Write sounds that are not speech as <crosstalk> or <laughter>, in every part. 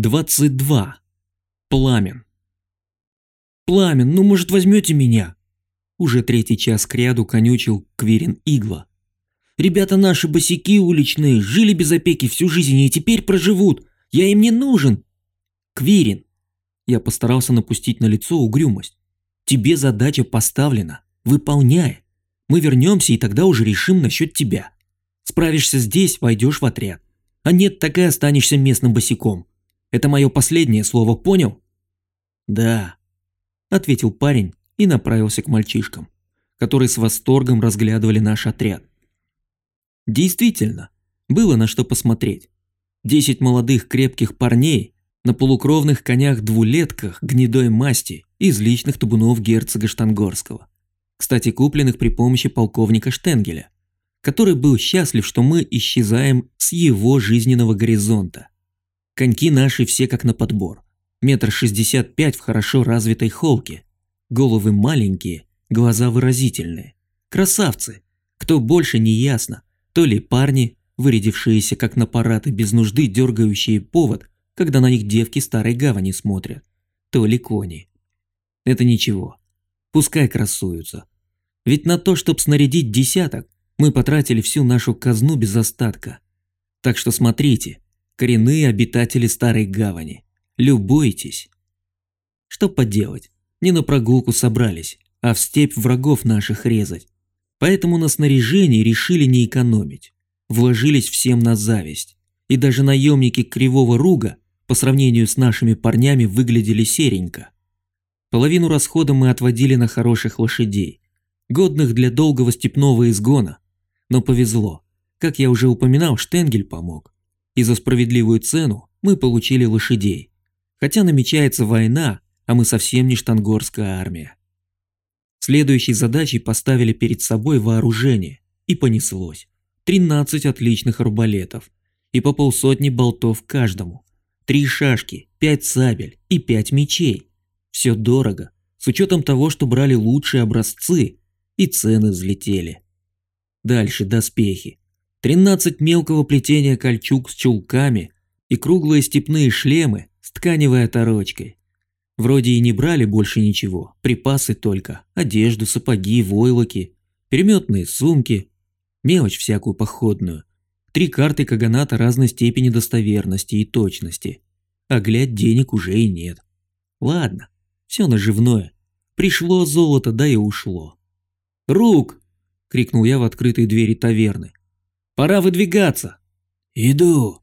22. Пламен. «Пламен, ну может возьмете меня?» Уже третий час кряду конючил Квирин Игла. «Ребята наши босики уличные, жили без опеки всю жизнь и теперь проживут. Я им не нужен!» «Квирин!» Я постарался напустить на лицо угрюмость. «Тебе задача поставлена. Выполняй. Мы вернемся и тогда уже решим насчет тебя. Справишься здесь, войдешь в отряд. А нет, так и останешься местным босиком. Это мое последнее слово, понял?» «Да», – ответил парень и направился к мальчишкам, которые с восторгом разглядывали наш отряд. Действительно, было на что посмотреть. Десять молодых крепких парней на полукровных конях-двулетках гнедой масти из личных табунов герцога Штангорского. Кстати, купленных при помощи полковника Штенгеля, который был счастлив, что мы исчезаем с его жизненного горизонта. Коньки наши все как на подбор. Метр шестьдесят пять в хорошо развитой холке. Головы маленькие, глаза выразительные. Красавцы. Кто больше не ясно. То ли парни, вырядившиеся как на парады без нужды дергающие повод, когда на них девки старой гавани смотрят. То ли кони. Это ничего. Пускай красуются. Ведь на то, чтобы снарядить десяток, мы потратили всю нашу казну без остатка. Так что смотрите, коренные обитатели Старой Гавани. Любуйтесь. Что поделать, не на прогулку собрались, а в степь врагов наших резать. Поэтому на снаряжении решили не экономить. Вложились всем на зависть. И даже наемники Кривого Руга по сравнению с нашими парнями выглядели серенько. Половину расхода мы отводили на хороших лошадей, годных для долгого степного изгона. Но повезло. Как я уже упоминал, Штенгель помог и за справедливую цену мы получили лошадей. Хотя намечается война, а мы совсем не штангорская армия. Следующей задачей поставили перед собой вооружение, и понеслось. 13 отличных арбалетов и по полсотни болтов каждому. Три шашки, пять сабель и пять мечей. Все дорого, с учетом того, что брали лучшие образцы, и цены взлетели. Дальше доспехи. 13 мелкого плетения кольчуг с чулками и круглые степные шлемы с тканевой оторочкой. Вроде и не брали больше ничего, припасы только, одежду, сапоги, войлоки, переметные сумки, мелочь всякую походную, три карты каганата разной степени достоверности и точности, а глядь денег уже и нет. Ладно, все наживное, пришло золото, да и ушло. «Рук!» – крикнул я в открытые двери таверны. Пора выдвигаться. Иду.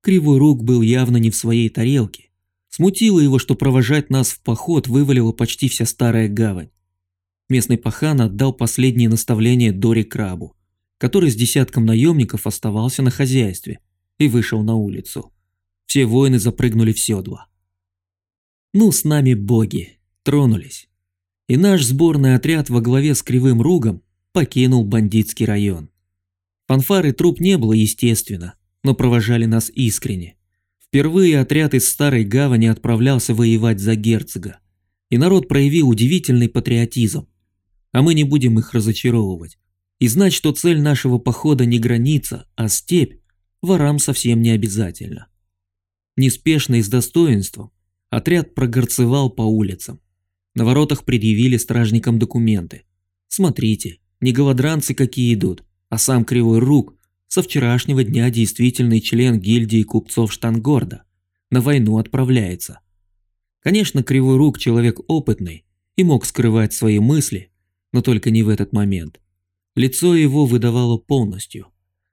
Кривой рук был явно не в своей тарелке. Смутило его, что провожать нас в поход вывалила почти вся старая гавань. Местный пахан отдал последние наставления Дори Крабу, который с десятком наемников оставался на хозяйстве и вышел на улицу. Все воины запрыгнули в седла. Ну, с нами боги. Тронулись. И наш сборный отряд во главе с Кривым Ругом покинул бандитский район. Фанфары труп не было, естественно, но провожали нас искренне. Впервые отряд из Старой Гавани отправлялся воевать за герцога, и народ проявил удивительный патриотизм. А мы не будем их разочаровывать. И знать, что цель нашего похода не граница, а степь, ворам совсем не обязательно. Неспешно и с достоинством отряд прогорцевал по улицам. На воротах предъявили стражникам документы. Смотрите, не голодранцы какие идут, а сам Кривой Рук со вчерашнего дня действительный член гильдии купцов Штангорда, на войну отправляется. Конечно, Кривой Рук человек опытный и мог скрывать свои мысли, но только не в этот момент. Лицо его выдавало полностью,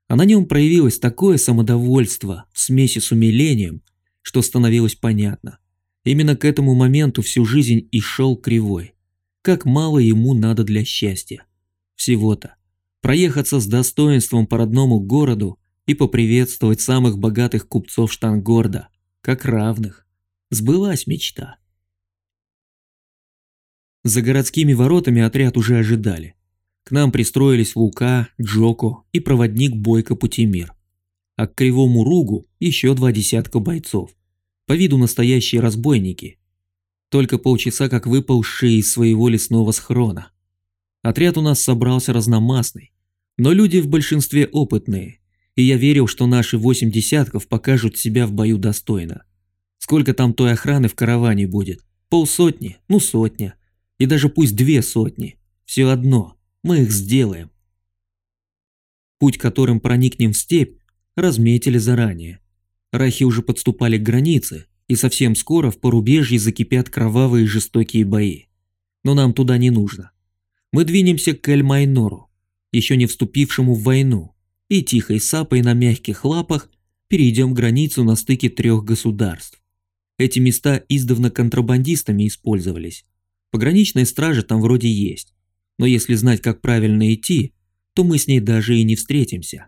а на нем проявилось такое самодовольство в смеси с умилением, что становилось понятно. Именно к этому моменту всю жизнь и шел Кривой. Как мало ему надо для счастья. Всего-то проехаться с достоинством по родному городу и поприветствовать самых богатых купцов Штангорда, как равных. Сбылась мечта. За городскими воротами отряд уже ожидали. К нам пристроились Лука, Джоко и проводник Бойко Путимир. А к Кривому Ругу еще два десятка бойцов. По виду настоящие разбойники. Только полчаса как выползшие из своего лесного схрона. Отряд у нас собрался разномастный, но люди в большинстве опытные, и я верил, что наши восемь десятков покажут себя в бою достойно. Сколько там той охраны в караване будет? Полсотни, ну сотня. И даже пусть две сотни. Все одно, мы их сделаем. Путь, которым проникнем в степь, разметили заранее. Рахи уже подступали к границе, и совсем скоро в порубежье закипят кровавые жестокие бои. Но нам туда не нужно. Мы двинемся к Эль-Майнору, еще не вступившему в войну, и тихой сапой на мягких лапах перейдем границу на стыке трех государств. Эти места издавна контрабандистами использовались. Пограничная стража там вроде есть, но если знать, как правильно идти, то мы с ней даже и не встретимся.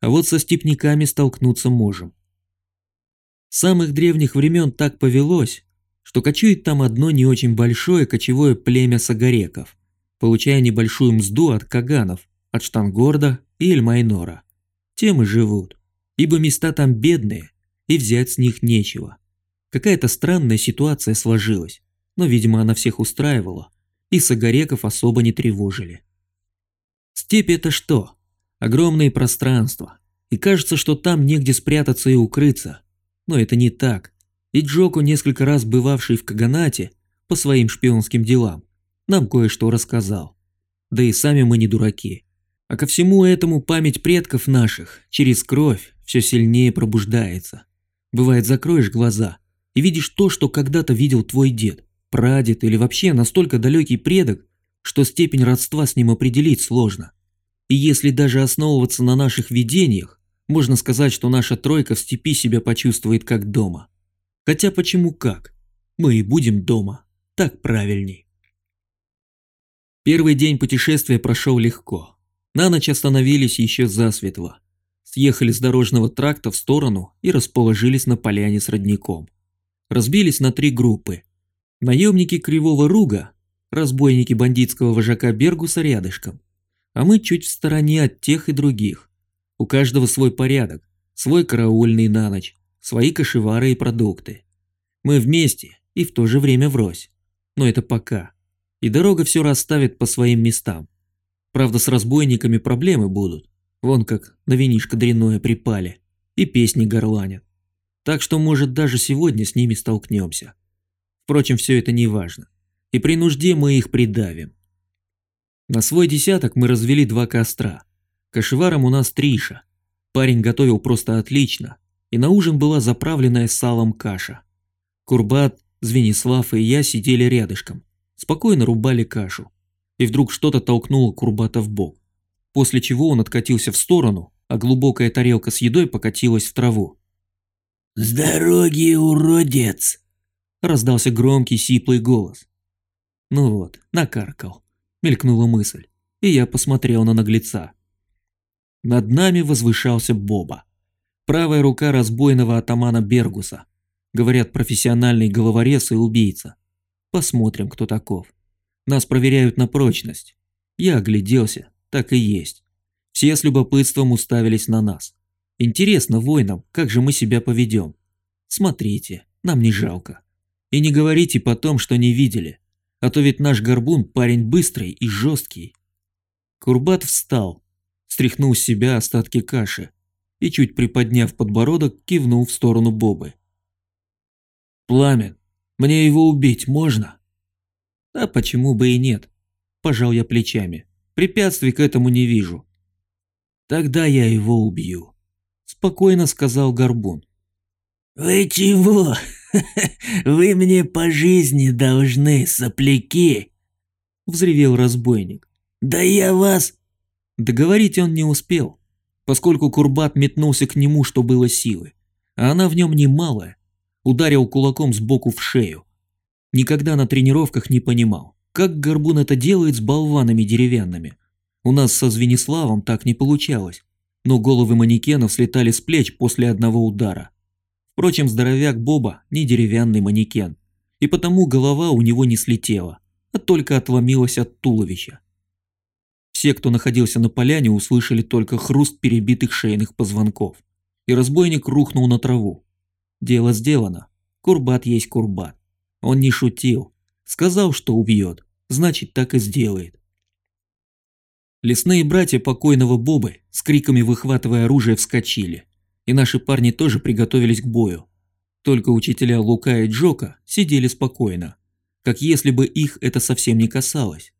А вот со степняками столкнуться можем. С самых древних времен так повелось, что кочует там одно не очень большое кочевое племя сагареков, получая небольшую мзду от каганов, от Штангорда и Эльмайнора. Тем и живут, ибо места там бедные, и взять с них нечего. Какая-то странная ситуация сложилась, но, видимо, она всех устраивала, и сагареков особо не тревожили. Степь это что? Огромные пространства, и кажется, что там негде спрятаться и укрыться. Но это не так, и Джоку, несколько раз бывавший в Каганате по своим шпионским делам, нам кое-что рассказал. Да и сами мы не дураки. А ко всему этому память предков наших через кровь все сильнее пробуждается. Бывает, закроешь глаза и видишь то, что когда-то видел твой дед, прадед или вообще настолько далекий предок, что степень родства с ним определить сложно. И если даже основываться на наших видениях, можно сказать, что наша тройка в степи себя почувствует как дома. Хотя почему как? Мы и будем дома. Так правильней. Первый день путешествия прошел легко. На ночь остановились еще засветло. Съехали с дорожного тракта в сторону и расположились на поляне с родником. Разбились на три группы. Наемники Кривого Руга, разбойники бандитского вожака Бергуса рядышком, а мы чуть в стороне от тех и других. У каждого свой порядок, свой караульный на ночь, свои кошевары и продукты. Мы вместе и в то же время врозь. Но это пока. И дорога все расставит по своим местам. Правда, с разбойниками проблемы будут. Вон как на винишко дряное припали. И песни горланят. Так что, может, даже сегодня с ними столкнемся. Впрочем, все это не важно. И при нужде мы их придавим. На свой десяток мы развели два костра. Кашеваром у нас Триша. Парень готовил просто отлично. И на ужин была заправленная салом каша. Курбат, Звенислав и я сидели рядышком. Спокойно рубали кашу. И вдруг что-то толкнуло Курбата в бок. После чего он откатился в сторону, а глубокая тарелка с едой покатилась в траву. «С дороги, уродец!» Раздался громкий сиплый голос. Ну вот, накаркал. Мелькнула мысль, и я посмотрел на наглеца. Над нами возвышался Боба. Правая рука разбойного атамана Бергуса. Говорят, профессиональный головорез и убийца. Посмотрим, кто таков. Нас проверяют на прочность. Я огляделся, так и есть. Все с любопытством уставились на нас. Интересно воинам, как же мы себя поведем. Смотрите, нам не жалко. И не говорите потом, что не видели, а то ведь наш горбун парень быстрый и жесткий. Курбат встал, стряхнул с себя остатки каши и, чуть приподняв подбородок, кивнул в сторону Бобы. «Пламен, мне его убить можно?» «А почему бы и нет?» – пожал я плечами. «Препятствий к этому не вижу». «Тогда я его убью», – спокойно сказал Горбун. «Вы чего? <laughs> Вы мне по жизни должны, сопляки!» Взревел разбойник. «Да я вас...» Договорить он не успел, поскольку Курбат метнулся к нему, что было силы. А она в нем немалая. Ударил кулаком сбоку в шею. Никогда на тренировках не понимал, как Горбун это делает с болванами деревянными. У нас со Звениславом так не получалось, но головы манекенов слетали с плеч после одного удара. Впрочем, здоровяк Боба не деревянный манекен, и потому голова у него не слетела, а только отломилась от туловища. Все, кто находился на поляне, услышали только хруст перебитых шейных позвонков, и разбойник рухнул на траву. Дело сделано. Курбат есть курбат. Он не шутил. Сказал, что убьет, значит так и сделает. Лесные братья покойного Бобы с криками выхватывая оружие вскочили и наши парни тоже приготовились к бою. Только учителя Лука и Джока сидели спокойно, как если бы их это совсем не касалось.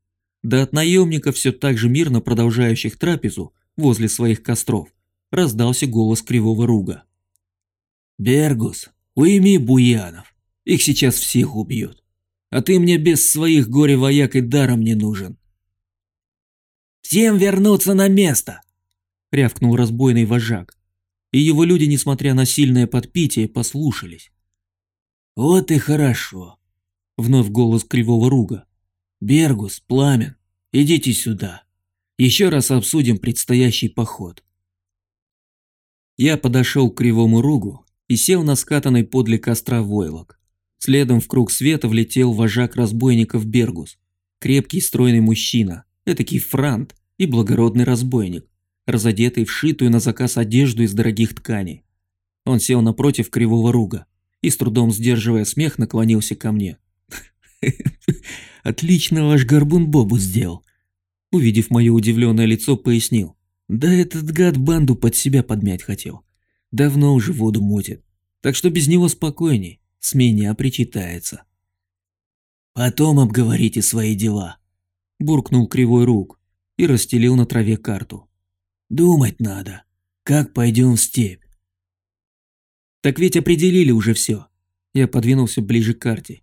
Да от наемников, все так же мирно продолжающих трапезу возле своих костров, раздался голос кривого руга. «Бергус, уйми буянов, их сейчас всех убьют, а ты мне без своих горе-вояк и даром не нужен». «Всем вернуться на место!» – рявкнул разбойный вожак, и его люди, несмотря на сильное подпитие, послушались. «Вот и хорошо», – вновь голос кривого руга. «Бергус, Пламен, идите сюда. Еще раз обсудим предстоящий поход». Я подошел к кривому ругу и сел на скатанный подле костра войлок. Следом в круг света влетел вожак разбойников Бергус, крепкий стройный мужчина, этакий франт и благородный разбойник разодетый в шитую на заказ одежду из дорогих тканей. Он сел напротив кривого руга и, с трудом сдерживая смех, наклонился ко мне. <laughs> «Отлично ваш горбун Бобу сделал!» Увидев мое удивленное лицо, пояснил. «Да этот гад банду под себя подмять хотел. Давно уже воду мутит. Так что без него спокойней, с меня причитается». «Потом обговорите свои дела», – буркнул кривой рук и расстелил на траве карту. Думать надо. Как пойдем в степь? Так ведь определили уже все. Я подвинулся ближе к карте.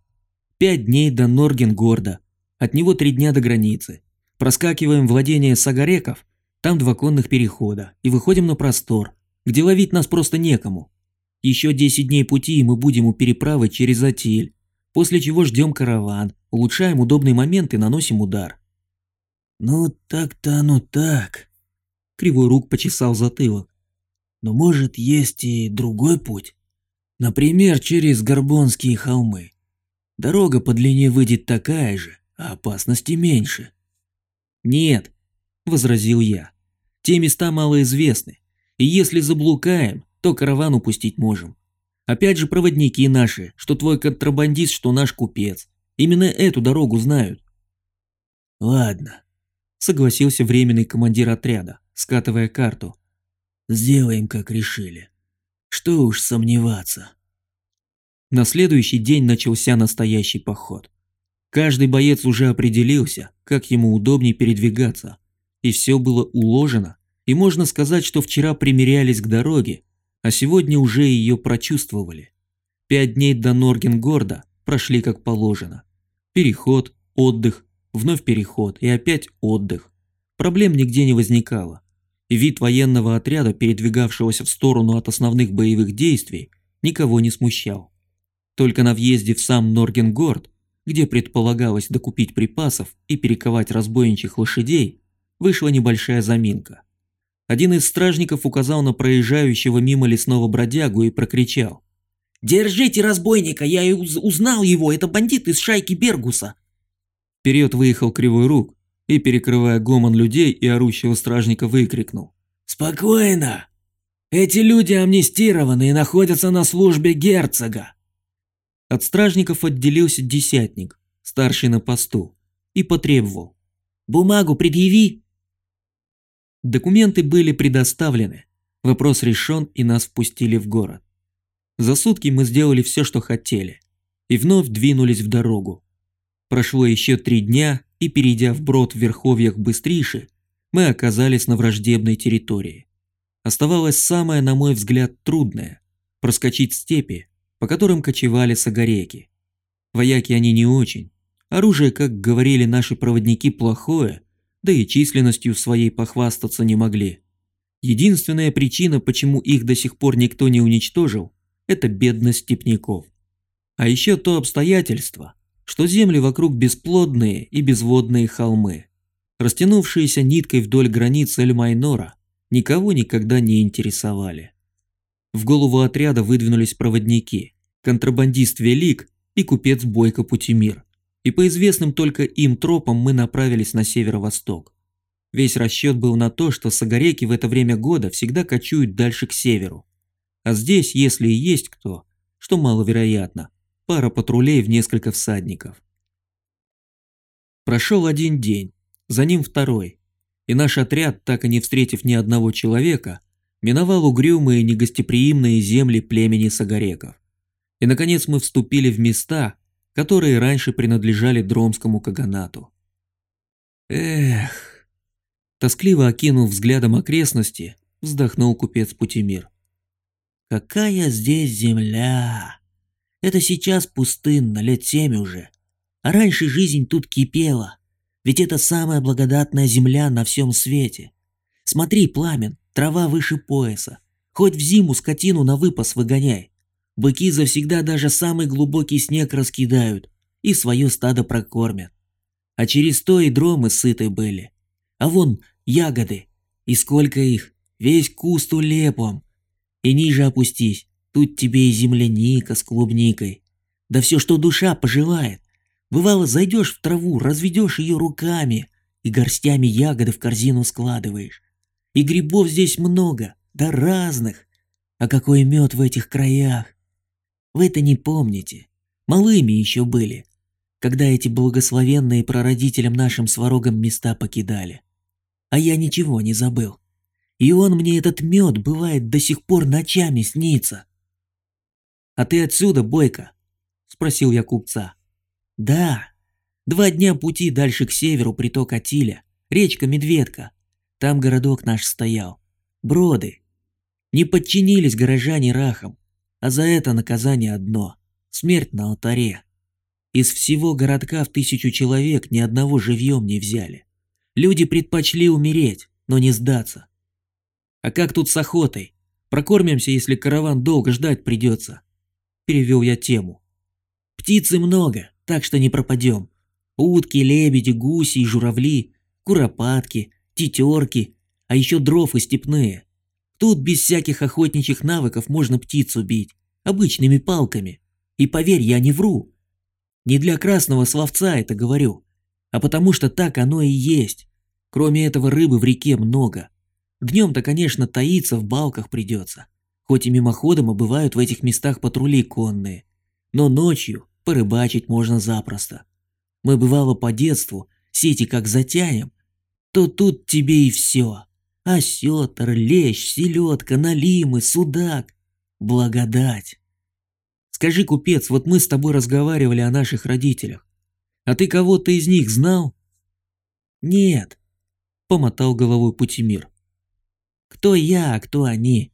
Пять дней до Норгенгорда. От него три дня до границы. Проскакиваем владение Сагареков, там два конных перехода, и выходим на простор, где ловить нас просто некому. Еще 10 дней пути, и мы будем у переправы через Атиль, после чего ждем караван, улучшаем удобный момент и наносим удар. Ну так-то оно так, Кривой рук почесал затылок. Но может есть и другой путь. Например, через Горбонские холмы. Дорога по длине выйдет такая же, а опасности меньше. Нет, возразил я. Те места малоизвестны, и если заблукаем, то караван упустить можем. Опять же проводники наши, что твой контрабандист, что наш купец. Именно эту дорогу знают. Ладно, согласился временный командир отряда скатывая карту. «Сделаем, как решили. Что уж сомневаться». На следующий день начался настоящий поход. Каждый боец уже определился, как ему удобнее передвигаться, и все было уложено, и можно сказать, что вчера примерялись к дороге, а сегодня уже ее прочувствовали. Пять дней до Норгенгорда прошли как положено. Переход, отдых, вновь переход и опять отдых. Проблем нигде не возникало. Вид военного отряда, передвигавшегося в сторону от основных боевых действий, никого не смущал. Только на въезде в сам Норгенгорд, где предполагалось докупить припасов и перековать разбойничьих лошадей, вышла небольшая заминка. Один из стражников указал на проезжающего мимо лесного бродягу и прокричал. «Держите разбойника, я и узнал его, это бандит из шайки Бергуса!» Вперед выехал Кривой Рук, и, перекрывая гомон людей и орущего стражника, выкрикнул. «Спокойно! Эти люди амнистированы и находятся на службе герцога!» От стражников отделился десятник, старший на посту, и потребовал. «Бумагу предъяви!» Документы были предоставлены, вопрос решен и нас впустили в город. За сутки мы сделали все, что хотели, и вновь двинулись в дорогу. Прошло еще три дня, и перейдя в брод в верховьях Быстриши, мы оказались на враждебной территории. Оставалось самое, на мой взгляд, трудное – проскочить степи, по которым кочевали сагареки. Вояки они не очень. Оружие, как говорили наши проводники, плохое, да и численностью своей похвастаться не могли. Единственная причина, почему их до сих пор никто не уничтожил, это бедность степняков. А еще то обстоятельство, что земли вокруг бесплодные и безводные холмы, растянувшиеся ниткой вдоль границ Эль-Майнора, никого никогда не интересовали. В голову отряда выдвинулись проводники, контрабандист Велик и купец Бойко Путимир, и по известным только им тропам мы направились на северо-восток. Весь расчет был на то, что сагареки в это время года всегда кочуют дальше к северу. А здесь, если и есть кто, что маловероятно, пара патрулей в несколько всадников. Прошел один день, за ним второй, и наш отряд, так и не встретив ни одного человека, миновал угрюмые негостеприимные земли племени Сагареков. И, наконец, мы вступили в места, которые раньше принадлежали Дромскому каганату. Эх, тоскливо окинув взглядом окрестности, вздохнул купец Путимир. Какая здесь земля! Это сейчас пустынно, лет семь уже. А раньше жизнь тут кипела. Ведь это самая благодатная земля на всем свете. Смотри, пламен, трава выше пояса. Хоть в зиму скотину на выпас выгоняй. Быки завсегда даже самый глубокий снег раскидают и свое стадо прокормят. А через то и дромы сыты были. А вон ягоды. И сколько их. Весь куст улепом. И ниже опустись. Тут тебе и земляника с клубникой. Да все, что душа пожелает. Бывало, зайдешь в траву, разведешь ее руками и горстями ягоды в корзину складываешь. И грибов здесь много, да разных. А какой мед в этих краях. Вы это не помните. Малыми еще были, когда эти благословенные прародителям нашим сварогам места покидали. А я ничего не забыл. И он мне этот мед бывает до сих пор ночами снится. «А ты отсюда, Бойко?» – спросил я купца. Да, два дня пути дальше к северу приток Атиля, речка Медведка. Там городок наш стоял. Броды. Не подчинились горожане рахам, а за это наказание одно – смерть на алтаре. Из всего городка в тысячу человек ни одного живьем не взяли. Люди предпочли умереть, но не сдаться. «А как тут с охотой? Прокормимся, если караван долго ждать придется?» Перевел я тему. «Птицы много, так что не пропадем. Утки, лебеди, гуси и журавли, куропатки, тетерки, а еще дров и степные. Тут без всяких охотничьих навыков можно птицу бить, обычными палками. И поверь, я не вру. Не для красного словца это говорю, а потому что так оно и есть. Кроме этого рыбы в реке много. Днем-то, конечно, таиться в балках придется. Хоть и мимоходом обывают в этих местах патрули конные. Но ночью порыбачить можно запросто. Мы бывало по детству, сети как затянем, то тут тебе и все. Осетр, лещ, селедка, налимы, судак. Благодать. Скажи, купец, вот мы с тобой разговаривали о наших родителях. А ты кого-то из них знал? Нет, помотал головой Путимир. Кто я, а кто они?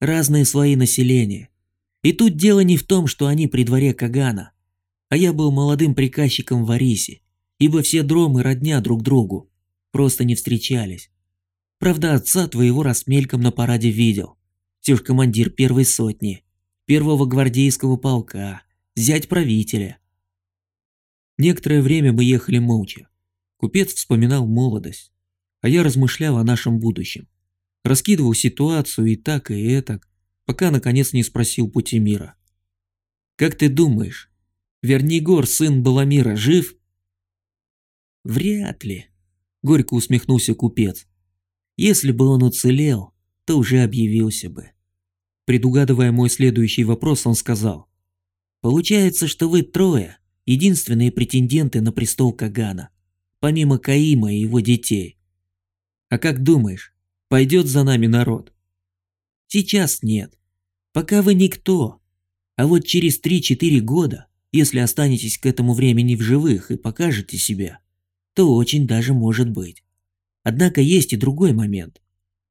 Разные слои населения. И тут дело не в том, что они при дворе Кагана а я был молодым приказчиком в Арисе, ибо все дромы родня друг другу, просто не встречались. Правда, отца твоего раз мельком на параде видел. Все ж командир первой сотни, первого гвардейского полка, зять правителя. Некоторое время мы ехали молча. Купец вспоминал молодость, а я размышлял о нашем будущем. Раскидывал ситуацию и так, и этак, пока наконец не спросил пути мира. «Как ты думаешь, Вернигор, сын Баламира, жив?» «Вряд ли», — горько усмехнулся купец. «Если бы он уцелел, то уже объявился бы». Предугадывая мой следующий вопрос, он сказал. «Получается, что вы трое — единственные претенденты на престол Кагана, помимо Каима и его детей. А как думаешь, пойдет за нами народ?» «Сейчас нет. Пока вы никто. А вот через 3-4 года если останетесь к этому времени в живых и покажете себя, то очень даже может быть. Однако есть и другой момент.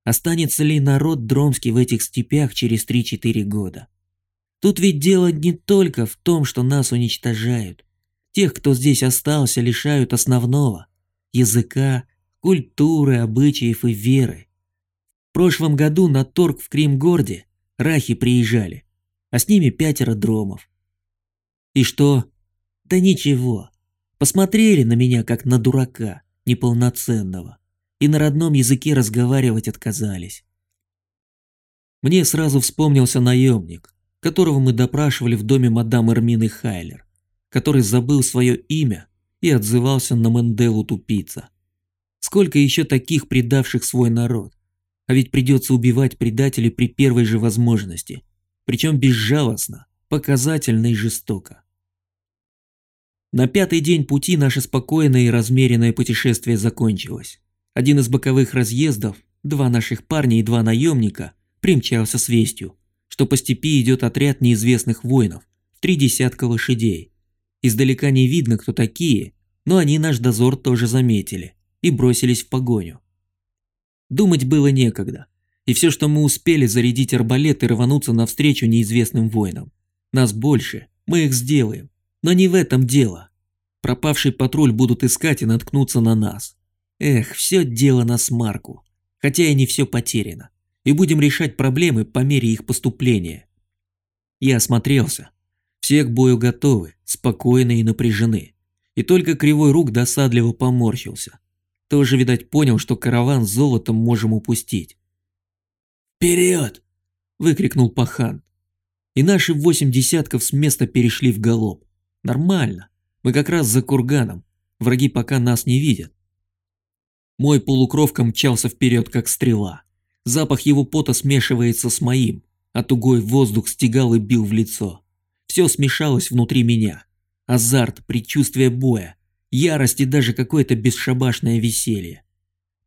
Останется ли народ Дромский в этих степях через 3-4 года? Тут ведь дело не только в том, что нас уничтожают. Тех, кто здесь остался, лишают основного – языка, культуры, обычаев и веры. В прошлом году на торг в Кримгорде рахи приезжали, а с ними пятеро дромов. И что? Да ничего. Посмотрели на меня как на дурака, неполноценного, и на родном языке разговаривать отказались. Мне сразу вспомнился наемник, которого мы допрашивали в доме мадам Эрмины Хайлер, который забыл свое имя и отзывался на Менделу тупица. Сколько еще таких предавших свой народ? А ведь придется убивать предателей при первой же возможности, причем безжалостно, показательно и жестоко. На пятый день пути наше спокойное и размеренное путешествие закончилось. Один из боковых разъездов, два наших парня и два наемника, примчался с вестью, что по степи идет отряд неизвестных воинов три десятка лошадей. Издалека не видно, кто такие, но они наш дозор тоже заметили и бросились в погоню. Думать было некогда, и все, что мы успели, зарядить арбалет и рвануться навстречу неизвестным воинам. Нас больше, мы их сделаем, но не в этом дело. Пропавший патруль будут искать и наткнуться на нас. Эх, все дело на смарку, хотя и не все потеряно, и будем решать проблемы по мере их поступления. Я осмотрелся. Все к бою готовы, спокойны и напряжены. И только кривой рук досадливо поморщился. Тоже, видать, понял, что караван с золотом можем упустить. «Вперед!» – выкрикнул пахан. И наши восемь десятков с места перешли в галоп. Нормально. Мы как раз за курганом. Враги пока нас не видят. Мой полукровка мчался вперед, как стрела. Запах его пота смешивается с моим, а тугой воздух стегал и бил в лицо. Все смешалось внутри меня. Азарт, предчувствие боя, ярость и даже какое-то бесшабашное веселье.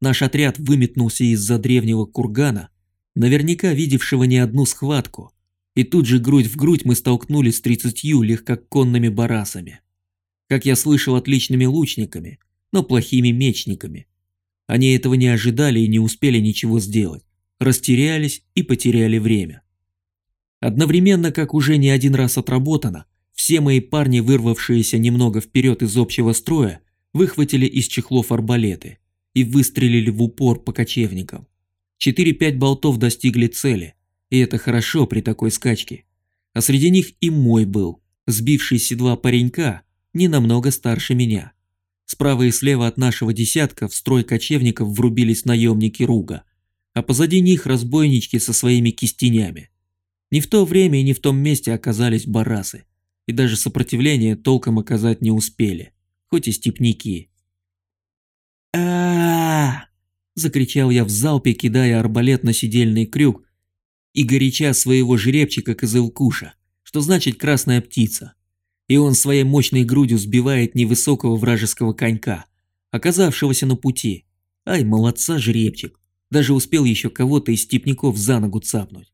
Наш отряд выметнулся из-за древнего кургана, наверняка видевшего не одну схватку, и тут же грудь в грудь мы столкнулись с тридцатью легкоконными барасами. Как я слышал, отличными лучниками, но плохими мечниками. Они этого не ожидали и не успели ничего сделать, растерялись и потеряли время. Одновременно, как уже не один раз отработано, все мои парни, вырвавшиеся немного вперед из общего строя, выхватили из чехлов арбалеты и выстрелили в упор по кочевникам. 4-5 болтов достигли цели, и это хорошо при такой скачке. А среди них и мой был, сбивший седла паренька, не намного старше меня. Справа и слева от нашего десятка в строй кочевников врубились наемники Руга, а позади них разбойнички со своими кистенями. Не в то время и не в том месте оказались барасы и даже сопротивление толком оказать не успели, хоть и степняки. а закричал я в залпе, кидая арбалет на сидельный крюк и горяча своего жеребчика козылкуша, что значит красная птица. И он своей мощной грудью сбивает невысокого вражеского конька, оказавшегося на пути. Ай, молодца жеребчик, даже успел еще кого-то из степняков за ногу цапнуть.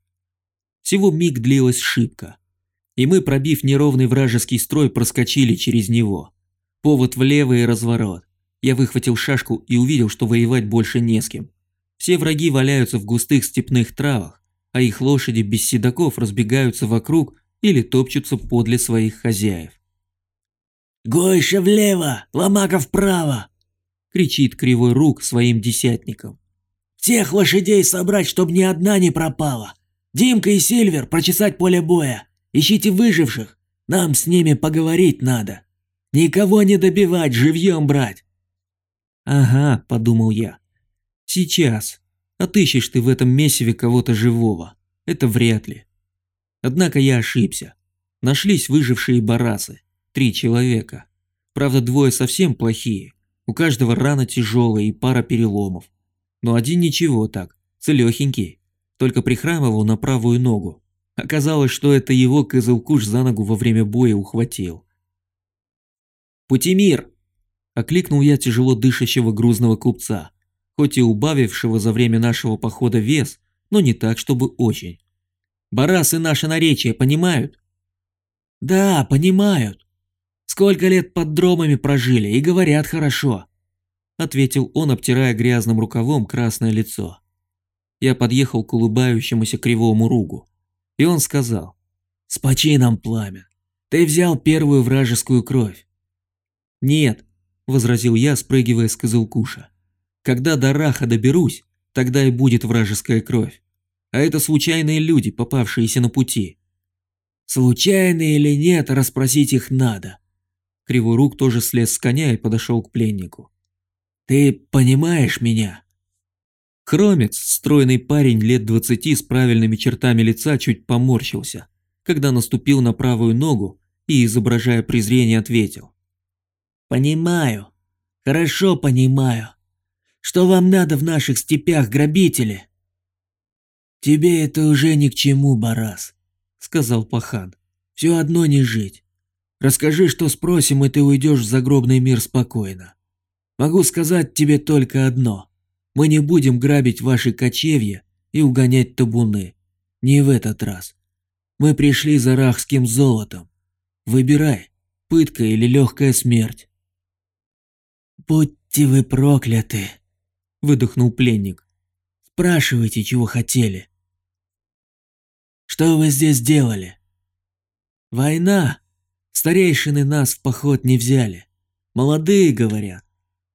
Всего миг длилась шибка, и мы, пробив неровный вражеский строй, проскочили через него. Повод влево и разворот. Я выхватил шашку и увидел, что воевать больше не с кем. Все враги валяются в густых степных травах, а их лошади без седаков разбегаются вокруг или топчутся подле своих хозяев. «Гойша влево, Ломака вправо!» – кричит кривой рук своим десятникам. «Всех лошадей собрать, чтобы ни одна не пропала! Димка и Сильвер прочесать поле боя! Ищите выживших, нам с ними поговорить надо. Никого не добивать, живьем брать. Ага, подумал я. Сейчас. Отыщешь ты в этом месиве кого-то живого. Это вряд ли. Однако я ошибся. Нашлись выжившие барасы. Три человека. Правда, двое совсем плохие. У каждого рана тяжелая и пара переломов. Но один ничего так, целехенький. Только прихрамывал на правую ногу. Оказалось, что это его Кызылкуш за ногу во время боя ухватил. «Путимир!» – окликнул я тяжело дышащего грузного купца, хоть и убавившего за время нашего похода вес, но не так, чтобы очень. «Барасы наше наречие понимают?» «Да, понимают. Сколько лет под дромами прожили и говорят хорошо», – ответил он, обтирая грязным рукавом красное лицо. Я подъехал к улыбающемуся кривому ругу. И он сказал, «С почином, пламя, ты взял первую вражескую кровь». «Нет», – возразил я, спрыгивая с козылкуша. «Когда до Раха доберусь, тогда и будет вражеская кровь. А это случайные люди, попавшиеся на пути». «Случайные или нет, расспросить их надо». Криворук тоже слез с коня и подошел к пленнику. «Ты понимаешь меня?» Хромец, стройный парень лет двадцати с правильными чертами лица, чуть поморщился, когда наступил на правую ногу и, изображая презрение, ответил. «Понимаю. Хорошо понимаю. Что вам надо в наших степях, грабители?» «Тебе это уже ни к чему, Барас», — сказал Пахан. «Все одно не жить. Расскажи, что спросим, и ты уйдешь в загробный мир спокойно. Могу сказать тебе только одно. Мы не будем грабить ваши кочевья и угонять табуны. Не в этот раз. Мы пришли за рахским золотом. Выбирай, пытка или легкая смерть. «Будьте вы прокляты!» – выдохнул пленник. «Спрашивайте, чего хотели». «Что вы здесь делали?» «Война. Старейшины нас в поход не взяли. Молодые, говорят.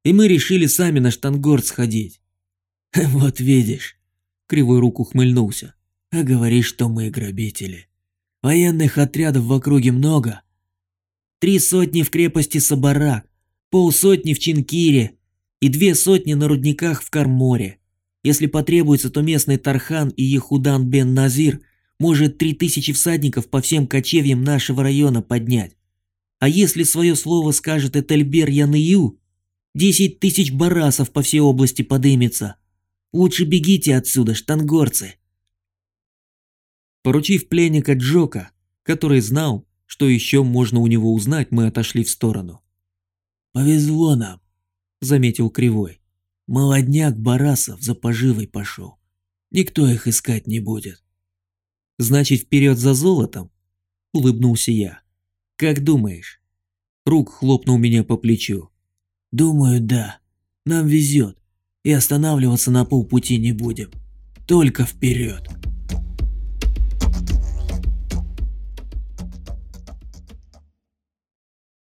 И мы решили сами на штангорд сходить». <laughs> «Вот видишь», – кривой рук ухмыльнулся. «А говоришь, что мы грабители. Военных отрядов в округе много. Три сотни в крепости Сабарак, полсотни в Чинкире и две сотни на рудниках в Карморе. Если потребуется, то местный Тархан и Ехудан бен Назир может три тысячи всадников по всем кочевьям нашего района поднять. А если свое слово скажет Этельбер Янእዩ, десять тысяч барасов по всей области подымется. Лучше бегите отсюда, штангорцы. Поручив пленника Джока, который знал, что еще можно у него узнать, мы отошли в сторону. «Повезло нам», — заметил Кривой. «Молодняк Барасов за поживой пошел. Никто их искать не будет». «Значит, вперед за золотом?» — улыбнулся я. «Как думаешь?» Рук хлопнул меня по плечу. «Думаю, да. Нам везет. И останавливаться на полпути не будем. Только вперед!»